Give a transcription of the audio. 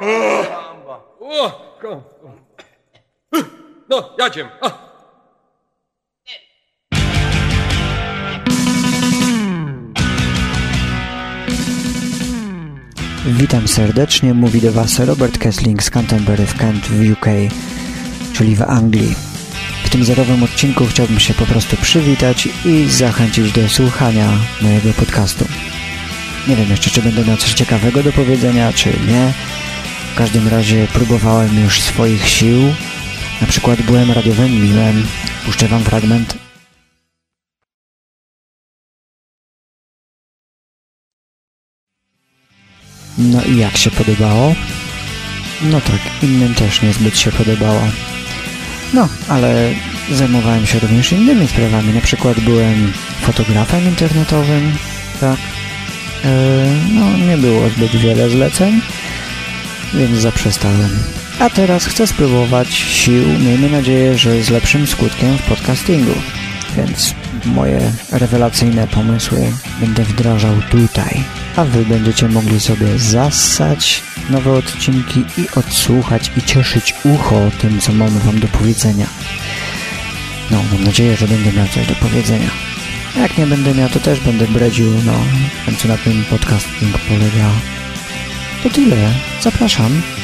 O, ko- No, jadziem. Witam serdecznie, mówi do Was Robert Kessling z Canterbury w Kent w UK, czyli w Anglii. W tym zerowym odcinku chciałbym się po prostu przywitać i zachęcić do słuchania mojego podcastu. Nie wiem jeszcze, czy będę miał coś ciekawego do powiedzenia, czy nie. W każdym razie próbowałem już swoich sił. Na przykład byłem radiowym miłem. Puszczę Wam fragment No i jak się podobało? No tak, innym też niezbyt się podobało. No, ale zajmowałem się również innymi sprawami. Na przykład byłem fotografem internetowym, tak. Yy, no, nie było zbyt wiele zleceń, więc zaprzestałem. A teraz chcę spróbować sił, miejmy nadzieję, że z lepszym skutkiem w podcastingu. Więc moje rewelacyjne pomysły będę wdrażał tutaj. A wy będziecie mogli sobie zassać nowe odcinki i odsłuchać i cieszyć ucho tym, co mamy wam do powiedzenia. No, mam nadzieję, że będę miał coś do powiedzenia. Jak nie będę miał, to też będę bredził, no, w końcu na tym podcasting polega. To tyle. Zapraszam.